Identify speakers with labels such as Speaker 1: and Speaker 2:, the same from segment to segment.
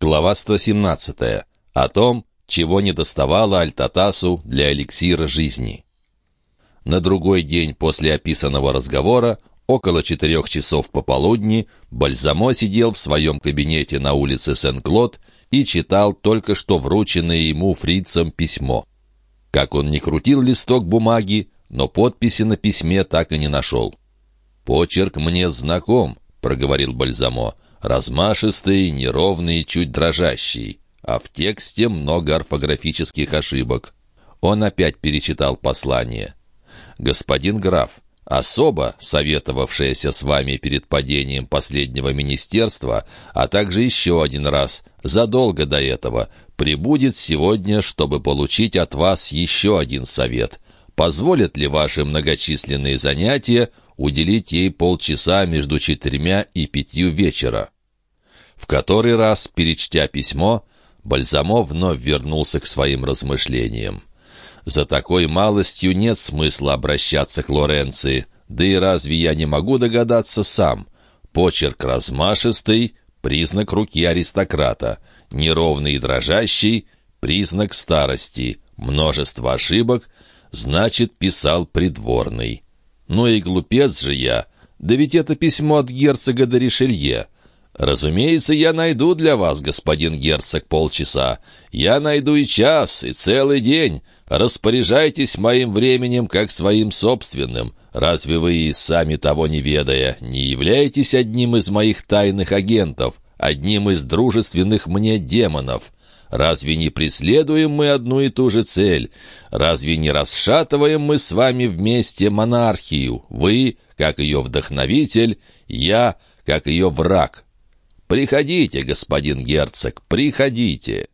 Speaker 1: Глава 117. О том, чего не доставало Альтатасу для эликсира жизни. На другой день после описанного разговора, около четырех часов пополудни, Бальзамо сидел в своем кабинете на улице Сен-Клод и читал только что врученное ему фрицам письмо. Как он не крутил листок бумаги, но подписи на письме так и не нашел. «Почерк мне знаком», — проговорил Бальзамо, — «размашистый, неровный, чуть дрожащий, а в тексте много орфографических ошибок». Он опять перечитал послание. «Господин граф, особо, советовавшаяся с вами перед падением последнего министерства, а также еще один раз, задолго до этого, прибудет сегодня, чтобы получить от вас еще один совет. Позволят ли ваши многочисленные занятия уделить ей полчаса между четырьмя и пятью вечера?» В который раз, перечтя письмо, Бальзамо вновь вернулся к своим размышлениям. За такой малостью нет смысла обращаться к Лоренции, да и разве я не могу догадаться сам? Почерк размашистый — признак руки аристократа, неровный и дрожащий — признак старости, множество ошибок — значит, писал придворный. Ну и глупец же я, да ведь это письмо от герцога до Ришелье. «Разумеется, я найду для вас, господин герцог, полчаса. Я найду и час, и целый день. Распоряжайтесь моим временем как своим собственным. Разве вы и сами того не ведая, не являетесь одним из моих тайных агентов, одним из дружественных мне демонов?» Разве не преследуем мы одну и ту же цель? Разве не расшатываем мы с вами вместе монархию? Вы, как ее вдохновитель, я, как ее враг. «Приходите, господин герцог, приходите!»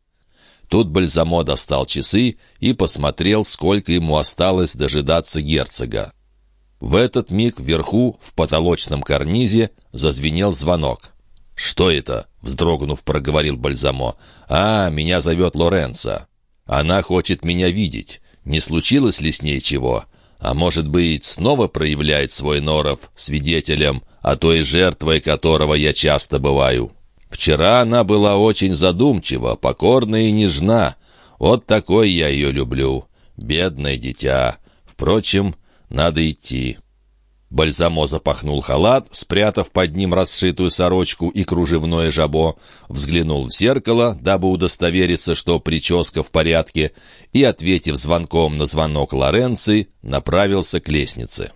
Speaker 1: Тут Бальзамо достал часы и посмотрел, сколько ему осталось дожидаться герцога. В этот миг вверху, в потолочном карнизе, зазвенел звонок. «Что это?» — вздрогнув, проговорил Бальзамо. «А, меня зовет Лоренцо. Она хочет меня видеть. Не случилось ли с ней чего? А может быть, снова проявляет свой норов свидетелем, а той жертвой которого я часто бываю. Вчера она была очень задумчива, покорна и нежна. Вот такой я ее люблю. Бедное дитя. Впрочем, надо идти». Бальзамо запахнул халат, спрятав под ним расшитую сорочку и кружевное жабо, взглянул в зеркало, дабы удостовериться, что прическа в порядке, и, ответив звонком на звонок Лоренци, направился к лестнице.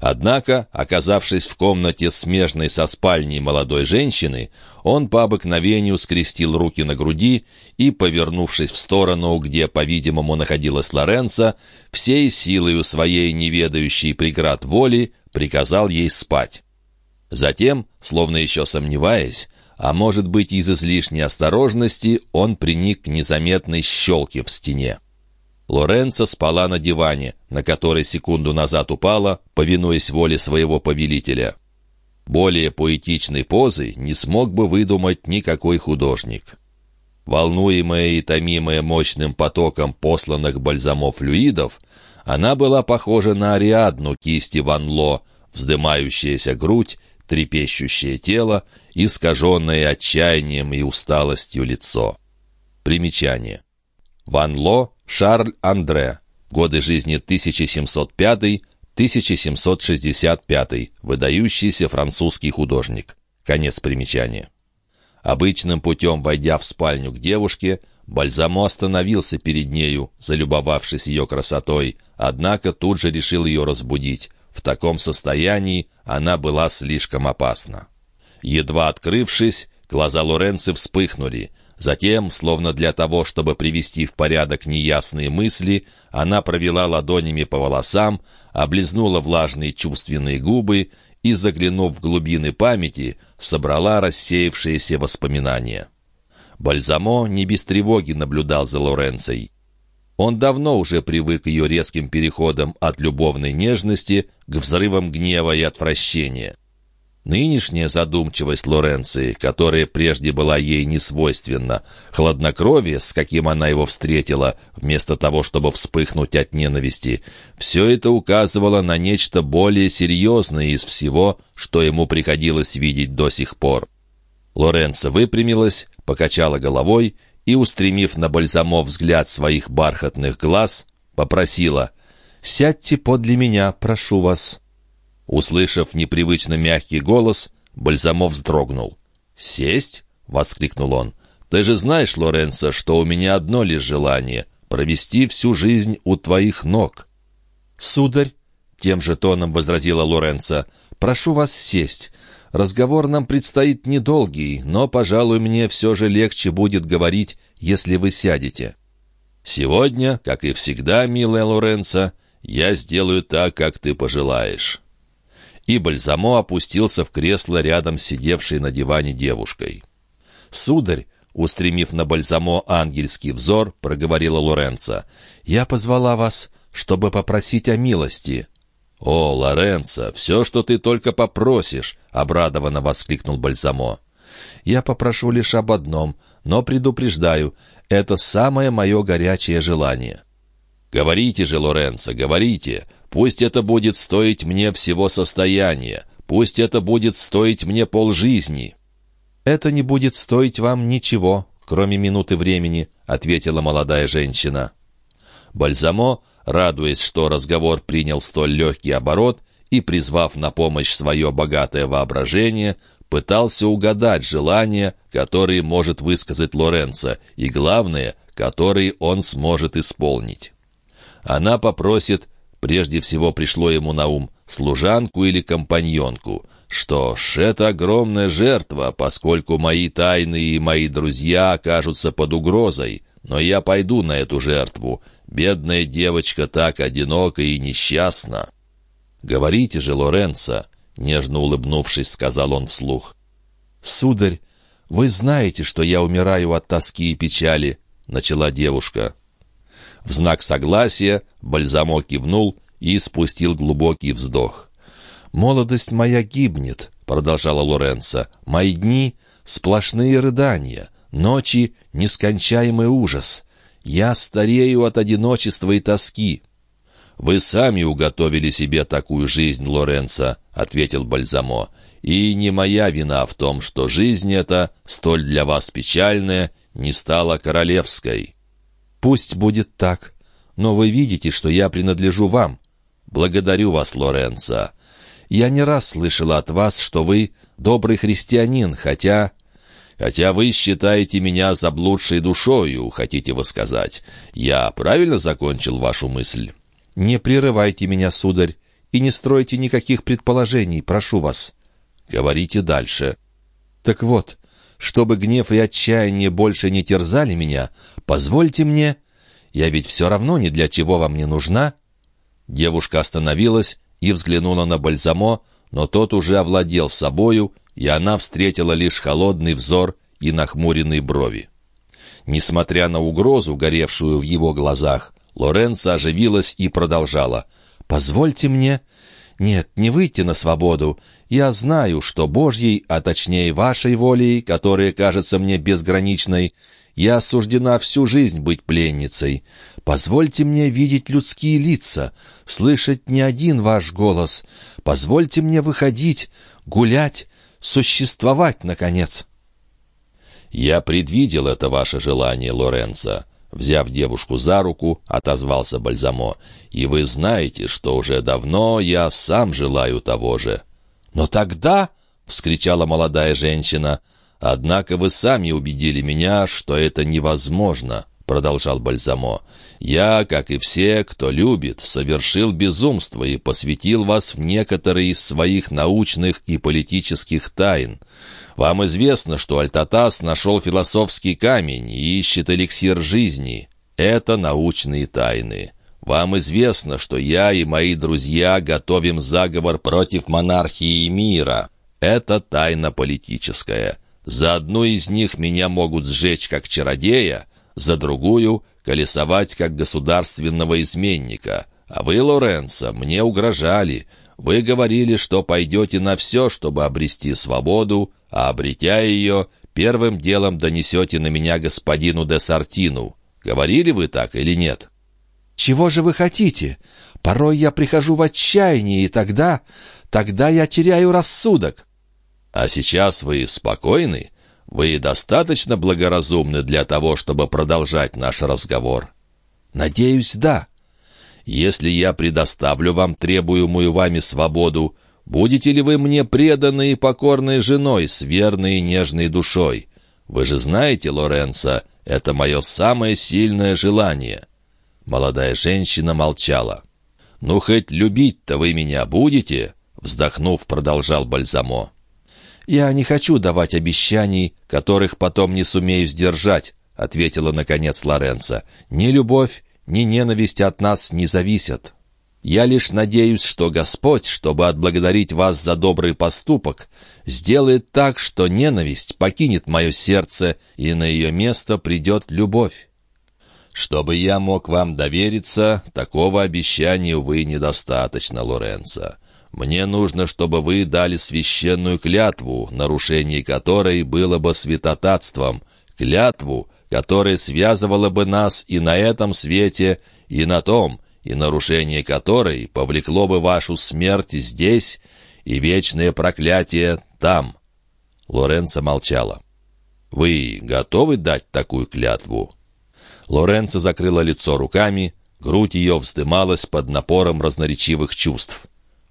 Speaker 1: Однако, оказавшись в комнате, смежной со спальней молодой женщины, он по обыкновению скрестил руки на груди и, повернувшись в сторону, где, по-видимому, находилась Лоренца, всей силою своей неведающей преград воли приказал ей спать. Затем, словно еще сомневаясь, а может быть из излишней осторожности, он приник к незаметной щелке в стене. Лоренцо спала на диване, на который секунду назад упала, повинуясь воле своего повелителя. Более поэтичной позы не смог бы выдумать никакой художник. Волнуемая и томимая мощным потоком посланных бальзамов флюидов, она была похожа на Ариадну кисти Ван Ло, вздымающаяся грудь, трепещущее тело, искаженное отчаянием и усталостью лицо. Примечание. Ван Ло Шарль Андре. Годы жизни 1705-1765. Выдающийся французский художник. Конец примечания. Обычным путем войдя в спальню к девушке, Бальзамо остановился перед нею, залюбовавшись ее красотой, однако тут же решил ее разбудить. В таком состоянии она была слишком опасна. Едва открывшись, глаза Лоренци вспыхнули — Затем, словно для того, чтобы привести в порядок неясные мысли, она провела ладонями по волосам, облизнула влажные чувственные губы и, заглянув в глубины памяти, собрала рассеявшиеся воспоминания. Бальзамо не без тревоги наблюдал за Лоренцей. Он давно уже привык к ее резким переходам от любовной нежности к взрывам гнева и отвращения. Нынешняя задумчивость Лоренции, которая прежде была ей не свойственна, хладнокровие, с каким она его встретила, вместо того, чтобы вспыхнуть от ненависти, все это указывало на нечто более серьезное из всего, что ему приходилось видеть до сих пор. Лоренцо выпрямилась, покачала головой и, устремив на Бальзамо взгляд своих бархатных глаз, попросила «Сядьте подле меня, прошу вас». Услышав непривычно мягкий голос, Бальзамо вздрогнул. «Сесть?» — воскликнул он. «Ты же знаешь, Лоренцо, что у меня одно лишь желание — провести всю жизнь у твоих ног».
Speaker 2: «Сударь», — тем же тоном возразила Лоренцо, — «прошу вас сесть. Разговор нам предстоит недолгий, но, пожалуй, мне все же легче будет говорить, если вы сядете».
Speaker 1: «Сегодня, как и всегда, милая Лоренцо, я сделаю так, как ты пожелаешь» и Бальзамо опустился в кресло рядом с сидевшей на диване девушкой.
Speaker 2: «Сударь», устремив на Бальзамо ангельский взор, проговорила Лоренцо, «я позвала вас, чтобы попросить о милости».
Speaker 1: «О, Лоренцо, все, что ты только попросишь!» — обрадованно воскликнул Бальзамо.
Speaker 2: «Я попрошу лишь об одном, но предупреждаю, это самое мое горячее желание».
Speaker 1: «Говорите же, Лоренцо, говорите! Пусть это будет стоить мне всего состояния, пусть это будет стоить мне полжизни».
Speaker 2: «Это не будет стоить вам ничего, кроме минуты времени», — ответила молодая женщина.
Speaker 1: Бальзамо, радуясь, что разговор принял столь легкий оборот, и, призвав на помощь свое богатое воображение, пытался угадать желания, которые может высказать Лоренцо, и, главное, которые он сможет исполнить. Она попросит Прежде всего пришло ему на ум служанку или компаньонку. Что ж, это огромная жертва, поскольку мои тайны и мои друзья окажутся под угрозой. Но я пойду на эту жертву. Бедная девочка так одинока и несчастна. «Говорите же, Лоренцо», — нежно улыбнувшись, сказал он вслух.
Speaker 2: «Сударь, вы знаете, что я умираю от тоски и печали», — начала девушка.
Speaker 1: В знак согласия Бальзамо кивнул и спустил глубокий вздох.
Speaker 2: «Молодость моя гибнет», — продолжала Лоренцо. «Мои дни — сплошные рыдания, ночи — нескончаемый ужас. Я старею от одиночества и тоски».
Speaker 1: «Вы сами уготовили себе такую жизнь, Лоренцо», — ответил Бальзамо. «И не моя вина в том, что жизнь эта, столь для вас печальная, не стала королевской».
Speaker 2: «Пусть будет так. Но вы видите, что я принадлежу вам».
Speaker 1: «Благодарю вас, Лоренцо.
Speaker 2: Я не раз слышала от вас, что вы добрый христианин, хотя...»
Speaker 1: «Хотя вы считаете меня заблудшей душою, хотите вы сказать. Я правильно закончил вашу мысль?»
Speaker 2: «Не прерывайте меня, сударь, и не стройте никаких предположений, прошу вас».
Speaker 1: «Говорите дальше».
Speaker 2: «Так вот, чтобы гнев и отчаяние больше не терзали меня, позвольте мне... Я ведь все равно ни для чего вам не нужна».
Speaker 1: Девушка остановилась и взглянула на Бальзамо, но тот уже овладел собою, и она встретила лишь холодный взор и нахмуренные брови. Несмотря на угрозу, горевшую в его глазах, Лоренцо оживилась и продолжала.
Speaker 2: «Позвольте мне...» «Нет, не выйти на свободу. Я знаю, что Божьей, а точнее вашей волей, которая кажется мне безграничной, я осуждена всю жизнь быть пленницей. Позвольте мне видеть людские лица, слышать не один ваш голос. Позвольте мне выходить, гулять, существовать, наконец».
Speaker 1: «Я предвидел это ваше желание, Лоренцо», Взяв девушку за руку, отозвался Бальзамо. «И вы знаете, что уже давно я сам желаю того же».
Speaker 2: «Но тогда...» — вскричала молодая женщина.
Speaker 1: «Однако вы сами убедили меня, что это невозможно», — продолжал Бальзамо. «Я, как и все, кто любит, совершил безумство и посвятил вас в некоторые из своих научных и политических тайн. Вам известно, что Альтатас нашел философский камень и ищет эликсир жизни. Это научные тайны. Вам известно, что я и мои друзья готовим заговор против монархии и мира. Это тайна политическая. За одну из них меня могут сжечь как чародея, за другую — колесовать как государственного изменника. А вы, Лоренцо, мне угрожали. Вы говорили, что пойдете на все, чтобы обрести свободу, а обретя ее, первым делом донесете на меня господину де Сартину. Говорили вы так или нет?»
Speaker 2: «Чего же вы хотите? Порой я прихожу в отчаяние, и тогда... тогда я теряю рассудок».
Speaker 1: «А сейчас вы спокойны? вы достаточно благоразумны для того, чтобы продолжать наш разговор?»
Speaker 2: «Надеюсь, да».
Speaker 1: «Если я предоставлю вам требуемую вами свободу, будете ли вы мне преданной и покорной женой с верной и нежной душой? Вы же знаете, Лоренцо, это мое самое сильное желание». Молодая женщина молчала. «Ну, хоть любить-то вы меня будете?» Вздохнув, продолжал Бальзамо.
Speaker 2: «Я не хочу давать обещаний, которых потом не сумею сдержать», ответила, наконец, Лоренцо. «Ни любовь, ни ненависть от нас не зависят. Я лишь надеюсь, что Господь, чтобы отблагодарить вас за добрый поступок, сделает так, что ненависть покинет мое сердце, и на ее место придет любовь.
Speaker 1: Чтобы я мог вам довериться, такого обещания, увы, недостаточно, Лоренцо. Мне нужно, чтобы вы дали священную клятву, нарушение которой было бы святотатством, клятву, которая связывала бы нас и на этом свете, и на том, и нарушение которой повлекло бы вашу смерть здесь и вечное проклятие там». Лоренцо молчала. «Вы готовы дать такую клятву?» Лоренцо закрыла лицо руками, грудь ее вздымалась под напором разноречивых чувств.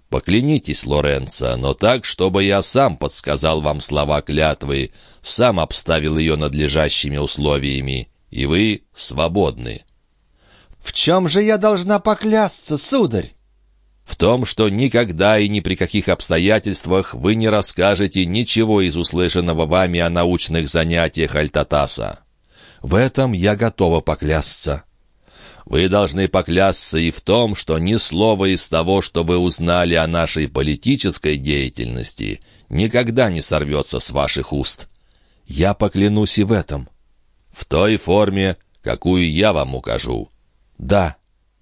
Speaker 1: «Поклянитесь, Лоренцо, но так, чтобы я сам подсказал вам слова клятвы, сам обставил ее надлежащими условиями, и вы свободны».
Speaker 2: «В чем же я должна поклясться, сударь?»
Speaker 1: «В том, что никогда и ни при каких обстоятельствах вы не расскажете ничего из услышанного вами о научных занятиях Альтатаса».
Speaker 2: В этом я готова поклясться».
Speaker 1: Вы должны поклясться и в том, что ни слова из того, что вы узнали о нашей политической деятельности, никогда не сорвется с ваших уст.
Speaker 2: Я поклянусь и в этом.
Speaker 1: В той форме, какую я вам укажу.
Speaker 2: Да.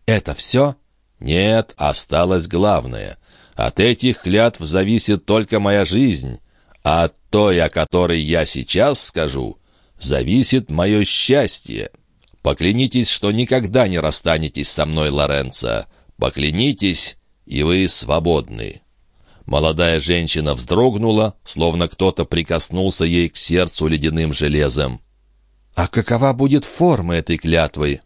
Speaker 2: Это все?
Speaker 1: Нет, осталось главное. От этих клятв зависит только моя жизнь, а от той, о которой я сейчас скажу, зависит мое счастье. Поклянитесь, что никогда не расстанетесь со мной, Лоренцо. Поклянитесь, и вы свободны». Молодая женщина вздрогнула, словно кто-то прикоснулся ей к сердцу ледяным железом.
Speaker 2: «А какова будет форма этой клятвы?»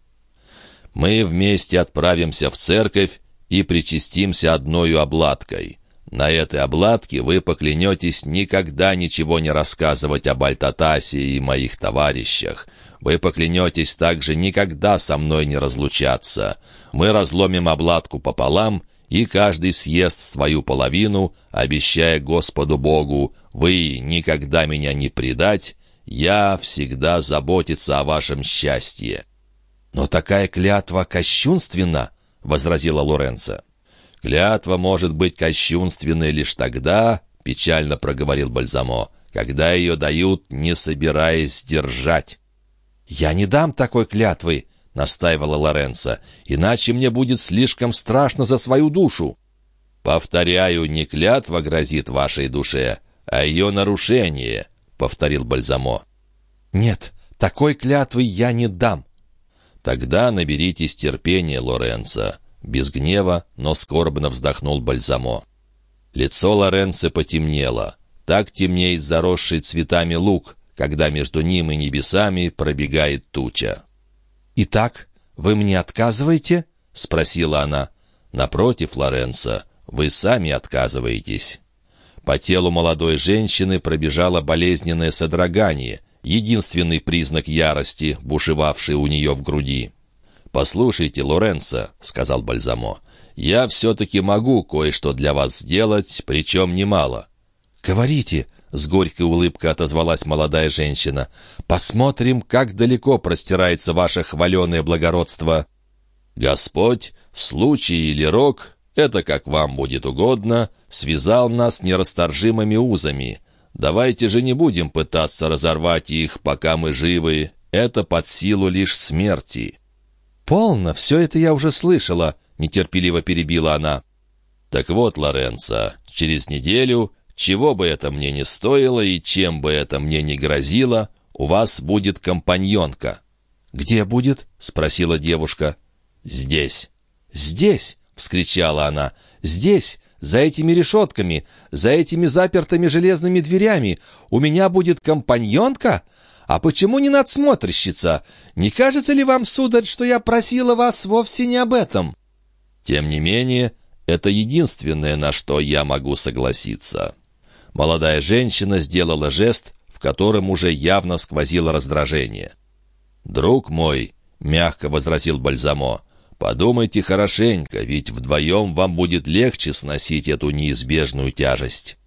Speaker 1: «Мы вместе отправимся в церковь и причастимся одною обладкой. На этой обладке вы поклянетесь никогда ничего не рассказывать об Альтатасе и моих товарищах. Вы поклянетесь также никогда со мной не разлучаться. Мы разломим обладку пополам, и каждый съест свою половину, обещая Господу Богу, «Вы никогда меня не предать, я всегда заботиться о вашем счастье».
Speaker 2: «Но такая клятва кощунственна», — возразила Лоренцо.
Speaker 1: «Клятва может быть кощунственной лишь тогда, — печально проговорил Бальзамо, — когда ее дают, не собираясь держать».
Speaker 2: «Я не дам такой клятвы», — настаивала Лоренцо, «иначе мне будет слишком страшно за свою душу».
Speaker 1: «Повторяю, не клятва грозит вашей душе, а ее нарушение», — повторил Бальзамо.
Speaker 2: «Нет, такой клятвы я не дам».
Speaker 1: «Тогда наберитесь терпения, Лоренцо. Без гнева, но скорбно вздохнул Бальзамо. Лицо Лоренцо потемнело. Так темнеет заросший цветами лук, когда между ним и небесами пробегает туча.
Speaker 2: «Итак, вы мне отказываете?» — спросила она.
Speaker 1: «Напротив, Лоренцо, вы сами отказываетесь». По телу молодой женщины пробежало болезненное содрогание, единственный признак ярости, бушевавший у нее в груди. «Послушайте, Лоренцо», — сказал Бальзамо, — «я все-таки могу кое-что для вас сделать, причем немало».
Speaker 2: «Говорите», — с горькой улыбкой отозвалась молодая женщина, — «посмотрим, как далеко простирается ваше хваленое благородство».
Speaker 1: «Господь, случай или рок, это как вам будет угодно, связал нас нерасторжимыми узами. Давайте же не будем пытаться разорвать их, пока мы живы, это под силу лишь смерти».
Speaker 2: «Полно, все это я уже слышала», — нетерпеливо перебила она.
Speaker 1: «Так вот, Лоренцо, через неделю, чего бы это мне не стоило и чем бы это мне не грозило, у вас будет компаньонка».
Speaker 2: «Где будет?» — спросила девушка.
Speaker 1: «Здесь».
Speaker 2: «Здесь!» — вскричала она. «Здесь, за этими решетками, за этими запертыми железными дверями у меня будет компаньонка? А почему не надсмотрщица? Не кажется ли вам, сударь, что я просила вас вовсе не об этом?»
Speaker 1: «Тем не менее, это единственное, на что я могу согласиться». Молодая женщина сделала жест, в котором уже явно сквозило раздражение. «Друг мой», — мягко возразил Бальзамо, — «подумайте хорошенько, ведь вдвоем вам будет легче сносить эту неизбежную тяжесть».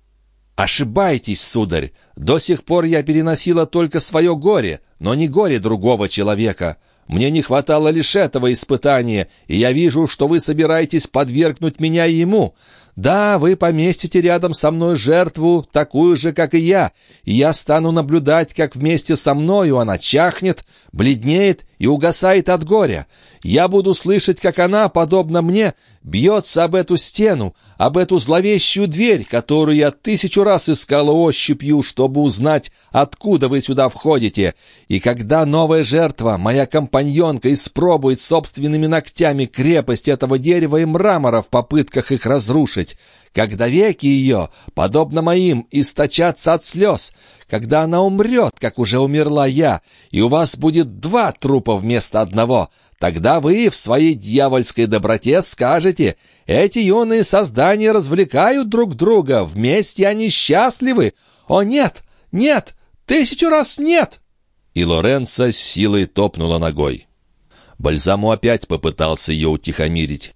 Speaker 2: «Ошибаетесь, сударь! До сих пор я переносила только свое горе, но не горе другого человека. Мне не хватало лишь этого испытания, и я вижу, что вы собираетесь подвергнуть меня ему. Да, вы поместите рядом со мной жертву, такую же, как и я, и я стану наблюдать, как вместе со мною она чахнет, бледнеет и угасает от горя. Я буду слышать, как она, подобно мне, бьется об эту стену, об эту зловещую дверь, которую я тысячу раз искала ощупью, чтобы узнать, откуда вы сюда входите. И когда новая жертва, моя компаньонка, испробует собственными ногтями крепость этого дерева и мрамора в попытках их разрушить, когда веки ее, подобно моим, источатся от слез, когда она умрет, как уже умерла я, и у вас будет два трупа вместо одного, тогда вы в своей дьявольской доброте скажете, эти юные создания развлекают друг друга, вместе они счастливы. О, нет, нет, тысячу раз нет!»
Speaker 1: И Лоренцо с силой топнула ногой. Бальзаму опять попытался ее утихомирить.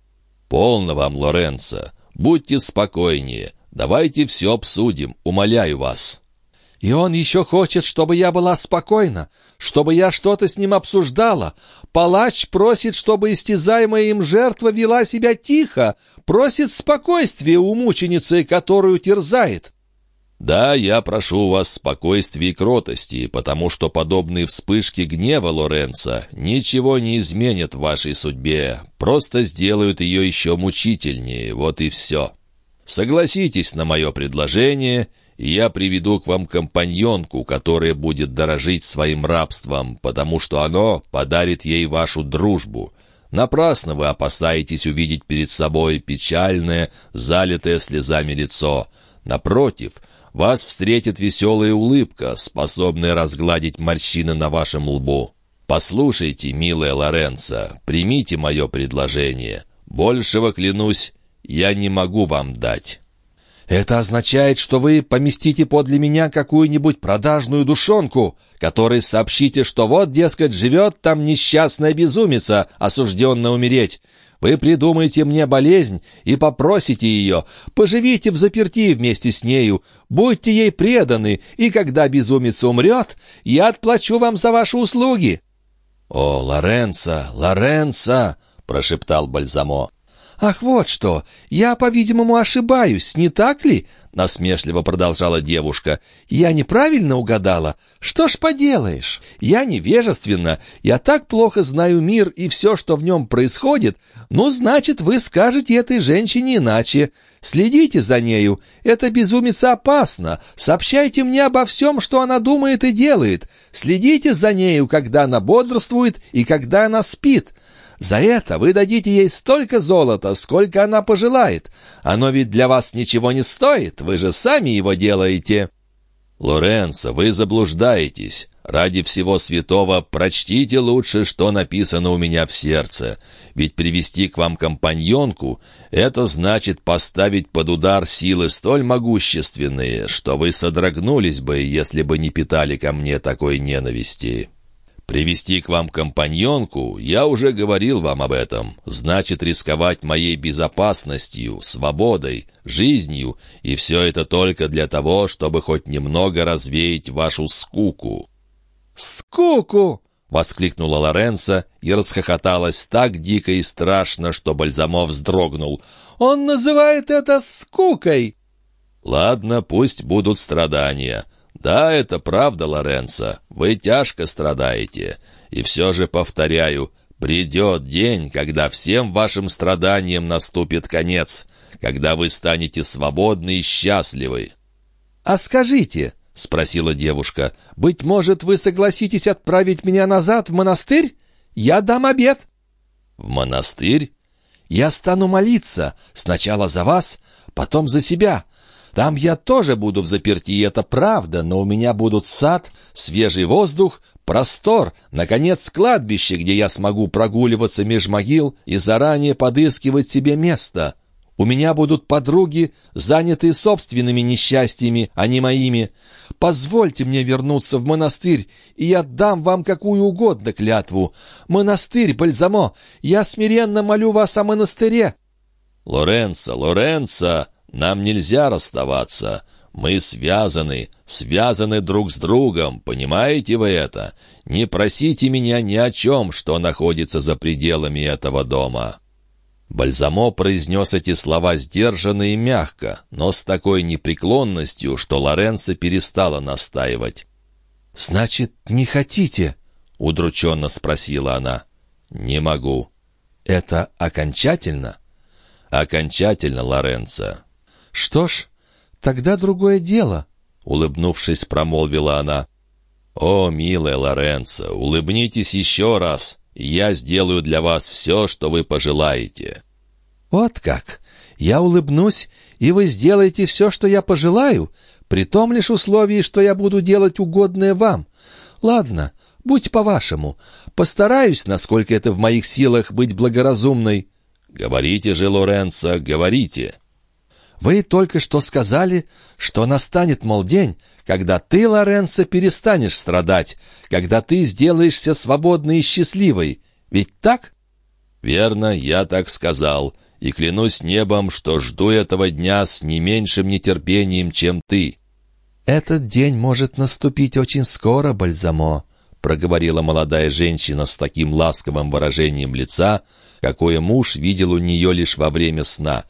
Speaker 1: «Полно вам, Лоренцо. Будьте спокойнее. Давайте все обсудим, умоляю вас».
Speaker 2: «И он еще хочет, чтобы я была спокойна, чтобы я что-то с ним обсуждала. Палач просит, чтобы истязаемая им жертва вела себя тихо, просит спокойствия у мученицы, которую терзает».
Speaker 1: «Да, я прошу вас спокойствия и кротости, потому что подобные вспышки гнева Лоренца ничего не изменят в вашей судьбе, просто сделают ее еще мучительнее, вот и все. Согласитесь на мое предложение, я приведу к вам компаньонку, которая будет дорожить своим рабством, потому что оно подарит ей вашу дружбу». Напрасно вы опасаетесь увидеть перед собой печальное, залитое слезами лицо. Напротив, вас встретит веселая улыбка, способная разгладить морщины на вашем лбу. Послушайте, милая Лоренцо, примите мое предложение. Большего, клянусь, я не могу вам дать».
Speaker 2: «Это означает, что вы поместите подле меня какую-нибудь продажную душонку, которой сообщите, что вот, дескать, живет там несчастная безумица, осужденная умереть. Вы придумаете мне болезнь и попросите ее. Поживите в заперти вместе с нею, будьте ей преданы, и когда безумец умрет, я отплачу вам за ваши услуги».
Speaker 1: «О, Лоренцо, Лоренцо!» — прошептал Бальзамо.
Speaker 2: «Ах, вот что! Я, по-видимому, ошибаюсь, не так ли?» — насмешливо продолжала девушка. «Я неправильно угадала? Что ж поделаешь? Я невежественна, я так плохо знаю мир и все, что в нем происходит. Ну, значит, вы скажете этой женщине иначе. Следите за нею, это безумица опасно. Сообщайте мне обо всем, что она думает и делает. Следите за нею, когда она бодрствует и когда она спит». За это вы дадите ей столько золота, сколько она пожелает. Оно ведь для вас ничего не стоит, вы же сами его делаете».
Speaker 1: «Лоренцо, вы заблуждаетесь. Ради всего святого прочтите лучше, что написано у меня в сердце. Ведь привести к вам компаньонку — это значит поставить под удар силы столь могущественные, что вы содрогнулись бы, если бы не питали ко мне такой ненависти». Привести к вам компаньонку, я уже говорил вам об этом, значит рисковать моей безопасностью, свободой, жизнью, и все это только для того, чтобы хоть немного развеять вашу скуку».
Speaker 2: «Скуку!»
Speaker 1: — воскликнула Лоренцо и расхохоталась так дико и страшно, что Бальзамов вздрогнул.
Speaker 2: «Он называет это скукой!»
Speaker 1: «Ладно, пусть будут страдания. «Да, это правда, Лоренцо, вы тяжко страдаете. И все же, повторяю, придет день, когда всем вашим страданиям наступит конец, когда вы станете свободны и счастливы».
Speaker 2: «А скажите», — спросила девушка, — «быть может, вы согласитесь отправить меня назад в монастырь? Я дам обед».
Speaker 1: «В монастырь?
Speaker 2: Я стану молиться, сначала за вас, потом за себя. Там я тоже буду в заперти, это правда, но у меня будут сад, свежий воздух, простор, наконец, кладбище, где я смогу прогуливаться меж могил и заранее подыскивать себе место. У меня будут подруги, занятые собственными несчастьями, а не моими. Позвольте мне вернуться в монастырь, и я дам вам какую угодно клятву. Монастырь, Бальзамо, я смиренно молю вас о монастыре».
Speaker 1: «Лоренцо, Лоренцо, нам нельзя расставаться. Мы связаны, связаны друг с другом, понимаете вы это? Не просите меня ни о чем, что находится за пределами этого дома». Бальзамо произнес эти слова сдержанно и мягко, но с такой непреклонностью, что Лоренцо перестала настаивать.
Speaker 2: «Значит, не хотите?»
Speaker 1: — удрученно спросила она. «Не могу».
Speaker 2: «Это окончательно?»
Speaker 1: «Окончательно, Лоренцо».
Speaker 2: «Что ж, тогда другое дело», — улыбнувшись, промолвила она.
Speaker 1: «О, милая Лоренцо, улыбнитесь еще раз я сделаю для вас все, что вы пожелаете».
Speaker 2: «Вот как! Я улыбнусь, и вы сделаете все, что я пожелаю, при том лишь условии, что я буду делать угодное вам. Ладно, будь по-вашему. Постараюсь, насколько это в моих силах, быть благоразумной».
Speaker 1: «Говорите же, Лоренцо, говорите!»
Speaker 2: Вы только что сказали, что настанет, мол, день, когда ты, Лоренцо, перестанешь страдать, когда ты сделаешься свободной и счастливой. Ведь так?
Speaker 1: Верно, я так сказал, и клянусь небом, что жду этого дня с не меньшим нетерпением, чем ты.
Speaker 2: Этот день может наступить очень скоро, Бальзамо, проговорила молодая женщина с таким ласковым выражением лица, какое муж видел у нее лишь во время сна.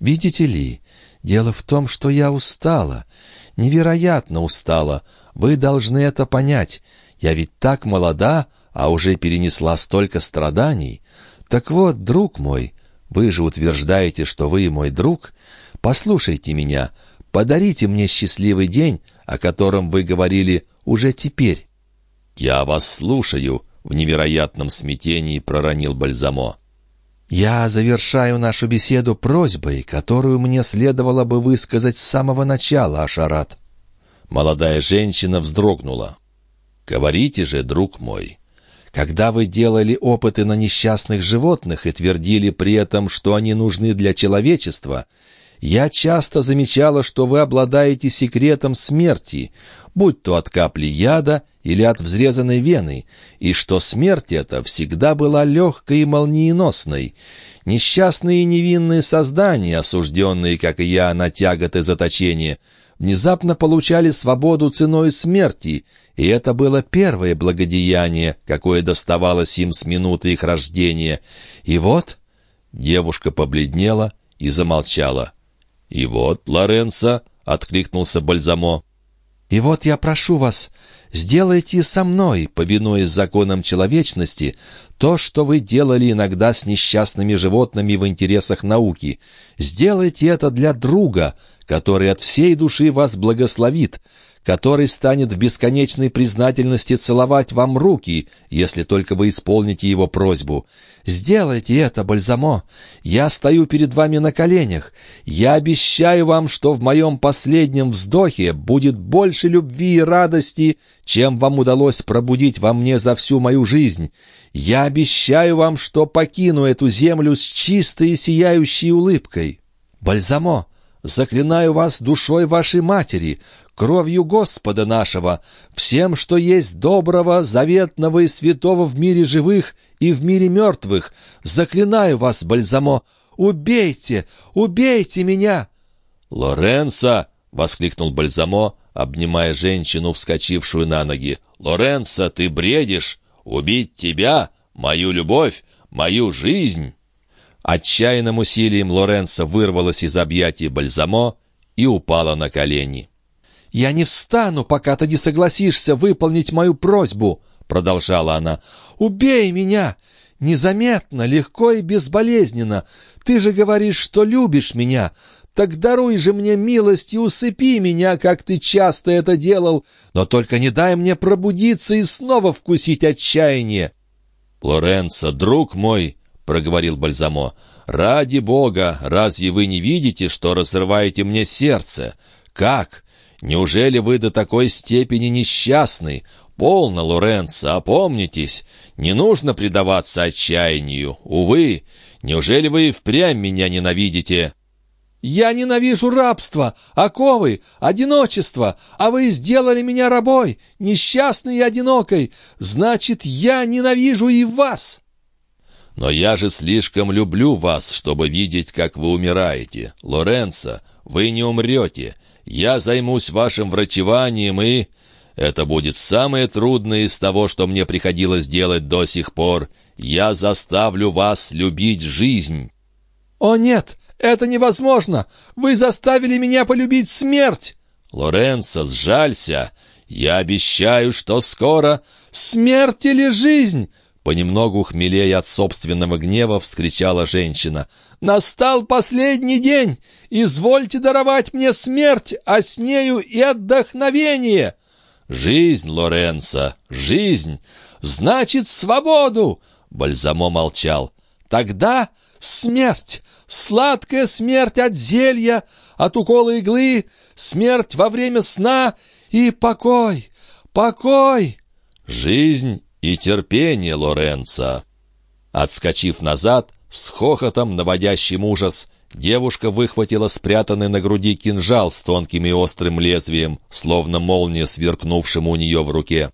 Speaker 2: «Видите ли, Дело в том, что я устала, невероятно устала. Вы должны это понять. Я ведь так молода, а уже перенесла столько страданий. Так вот, друг мой, вы же утверждаете, что вы мой друг. Послушайте меня, подарите мне счастливый день, о котором вы говорили уже теперь».
Speaker 1: «Я вас слушаю», — в невероятном смятении проронил Бальзамо.
Speaker 2: «Я завершаю нашу беседу просьбой, которую мне следовало бы высказать с самого начала, Ашарат».
Speaker 1: Молодая женщина вздрогнула. «Говорите же, друг мой,
Speaker 2: когда вы делали опыты на несчастных животных и твердили при этом, что они нужны для человечества, я часто замечала, что вы обладаете секретом смерти, будь то от капли яда или от взрезанной вены, и что смерть эта всегда была легкой и молниеносной. Несчастные и невинные создания, осужденные, как и я, на тяготы заточения, внезапно получали свободу ценой смерти, и это было первое благодеяние, какое доставалось им с минуты их рождения. И вот девушка побледнела и замолчала.
Speaker 1: «И вот, Лоренцо», — откликнулся Бальзамо.
Speaker 2: «И вот я прошу вас, сделайте со мной, повинуясь законам человечности, то, что вы делали иногда с несчастными животными в интересах науки. Сделайте это для друга, который от всей души вас благословит, который станет в бесконечной признательности целовать вам руки, если только вы исполните его просьбу. Сделайте это, Бальзамо. Я стою перед вами на коленях. Я обещаю вам, что в моем последнем вздохе будет больше любви и радости, чем вам удалось пробудить во мне за всю мою жизнь. Я обещаю вам, что покину эту землю с чистой и сияющей улыбкой. Бальзамо, заклинаю вас душой вашей матери, кровью Господа нашего, всем, что есть доброго, заветного и святого в мире живых и в мире мертвых. Заклинаю вас, Бальзамо, убейте, убейте меня!»
Speaker 1: «Лоренцо!» — воскликнул Бальзамо, обнимая женщину, вскочившую на ноги. «Лоренцо, ты бредишь! Убить тебя, мою любовь, мою жизнь!» Отчаянным усилием Лоренцо вырвалась из объятий Бальзамо и упала на колени.
Speaker 2: «Я не встану, пока ты не согласишься выполнить мою просьбу», — продолжала она. «Убей меня! Незаметно, легко и безболезненно. Ты же говоришь, что любишь меня. Так даруй же мне милость и усыпи меня, как ты часто это делал, но только не дай мне пробудиться и снова вкусить отчаяние».
Speaker 1: «Лоренцо, друг мой», — проговорил Бальзамо, — Ради Бога, разве вы не видите, что разрываете мне сердце? Как? Неужели вы до такой степени несчастны? Полно, Лоренцо, опомнитесь. Не нужно предаваться отчаянию. Увы, неужели вы впрямь меня ненавидите?»
Speaker 2: «Я ненавижу рабство, оковы, одиночество, а вы сделали меня рабой, несчастной и одинокой. Значит, я ненавижу и вас!»
Speaker 1: «Но я же слишком люблю вас, чтобы видеть, как вы умираете. Лоренцо, вы не умрете. Я займусь вашим врачеванием и...» Это будет самое трудное из того, что мне приходилось делать до сих пор. Я заставлю вас любить жизнь».
Speaker 2: «О нет, это невозможно! Вы заставили меня полюбить смерть!»
Speaker 1: «Лоренцо, сжалься! Я обещаю, что скоро...»
Speaker 2: «Смерть или жизнь?»
Speaker 1: Понемногу хмелея от собственного гнева, вскричала женщина.
Speaker 2: «Настал последний день! Извольте даровать мне смерть, а с нею и отдохновение!»
Speaker 1: «Жизнь, Лоренцо, жизнь!
Speaker 2: Значит, свободу!»
Speaker 1: Бальзамо молчал.
Speaker 2: «Тогда смерть! Сладкая смерть от зелья, от укола иглы, смерть во время сна и покой! Покой!»
Speaker 1: «Жизнь и терпение, Лоренцо!» Отскочив назад, с хохотом, наводящим ужас, Девушка выхватила спрятанный на груди кинжал с тонким и острым лезвием, словно молния, сверкнувшим у нее в руке.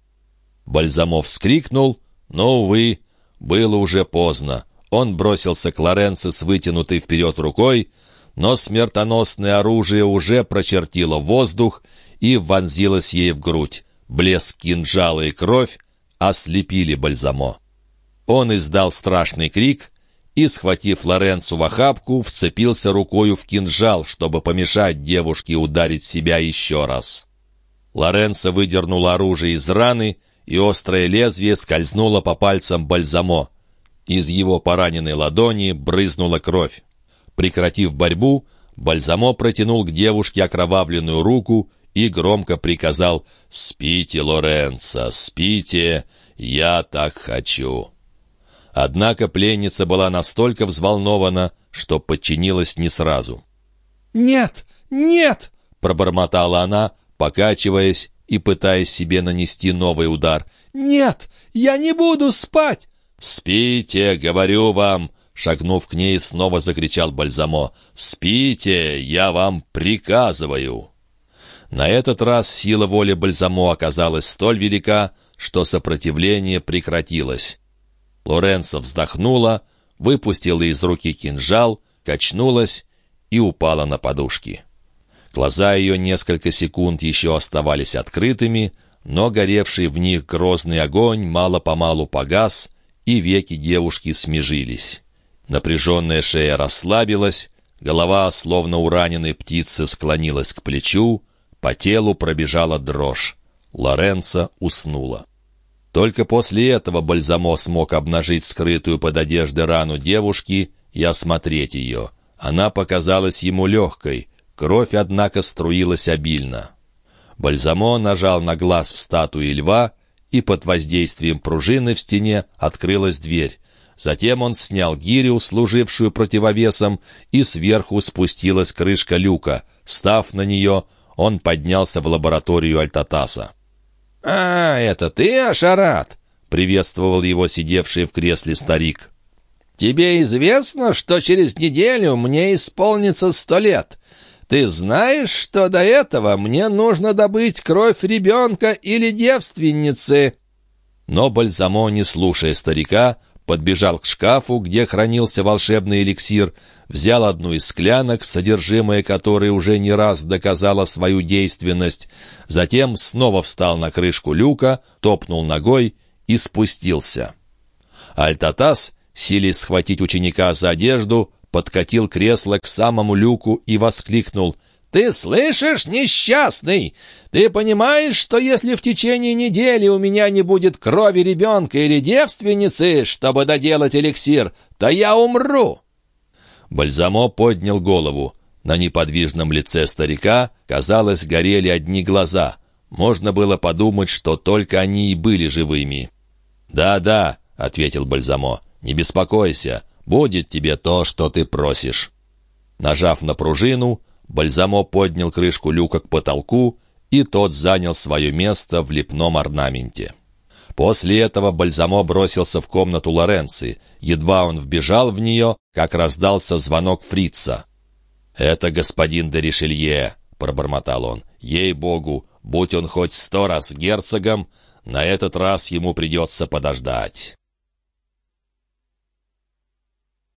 Speaker 1: Бальзамов вскрикнул, но, увы, было уже поздно. Он бросился к Лоренцо с вытянутой вперед рукой, но смертоносное оружие уже прочертило воздух и вонзилось ей в грудь. Блеск кинжала и кровь ослепили Бальзамо. Он издал страшный крик — и, схватив Лоренцу в охапку, вцепился рукою в кинжал, чтобы помешать девушке ударить себя еще раз. Лоренцо выдернул оружие из раны, и острое лезвие скользнуло по пальцам бальзамо. Из его пораненной ладони брызнула кровь. Прекратив борьбу, бальзамо протянул к девушке окровавленную руку и громко приказал «Спите, Лоренцо, спите, я так хочу». Однако пленница была настолько взволнована, что подчинилась не сразу.
Speaker 2: «Нет! Нет!»
Speaker 1: — пробормотала она, покачиваясь и пытаясь себе нанести новый удар.
Speaker 2: «Нет! Я не буду спать!»
Speaker 1: «Спите, говорю вам!» Шагнув к ней, снова закричал Бальзамо. «Спите, я вам приказываю!» На этот раз сила воли Бальзамо оказалась столь велика, что сопротивление прекратилось. Лоренцо вздохнула, выпустила из руки кинжал, качнулась и упала на подушки. Глаза ее несколько секунд еще оставались открытыми, но горевший в них грозный огонь мало-помалу погас, и веки девушки смежились. Напряженная шея расслабилась, голова, словно у раненой птицы, склонилась к плечу, по телу пробежала дрожь. Лоренцо уснула. Только после этого Бальзамо смог обнажить скрытую под одеждой рану девушки и осмотреть ее. Она показалась ему легкой, кровь, однако, струилась обильно. Бальзамо нажал на глаз в статуе льва, и под воздействием пружины в стене открылась дверь. Затем он снял гирю, служившую противовесом, и сверху спустилась крышка люка. Став на нее, он поднялся в лабораторию Альтатаса.
Speaker 3: «А, это ты, Ашарат?»
Speaker 1: — приветствовал его сидевший в кресле старик.
Speaker 3: «Тебе известно, что через неделю мне исполнится сто лет. Ты знаешь, что до этого мне нужно добыть кровь ребенка или девственницы?»
Speaker 1: Но Бальзамо, не слушая старика, подбежал к шкафу, где хранился волшебный эликсир, взял одну из склянок, содержимое которой уже не раз доказало свою действенность, затем снова встал на крышку люка, топнул ногой и спустился. Альтатас, силясь схватить ученика за одежду, подкатил кресло к самому люку и воскликнул
Speaker 3: «Ты слышишь, несчастный? Ты понимаешь, что если в течение недели у меня не будет крови ребенка или девственницы, чтобы доделать эликсир, то я умру?»
Speaker 1: Бальзамо поднял голову. На неподвижном лице старика, казалось, горели одни глаза. Можно было подумать, что только они и были живыми. «Да-да», — ответил Бальзамо, — «не беспокойся. Будет тебе то, что ты просишь». Нажав на пружину, Бальзамо поднял крышку люка к потолку, и тот занял свое место в лепном орнаменте. После этого Бальзамо бросился в комнату Лоренци. Едва он вбежал в нее, как раздался звонок фрица. «Это господин де Ришелье», — пробормотал он. «Ей-богу, будь он хоть сто раз герцогом, на этот раз ему придется подождать».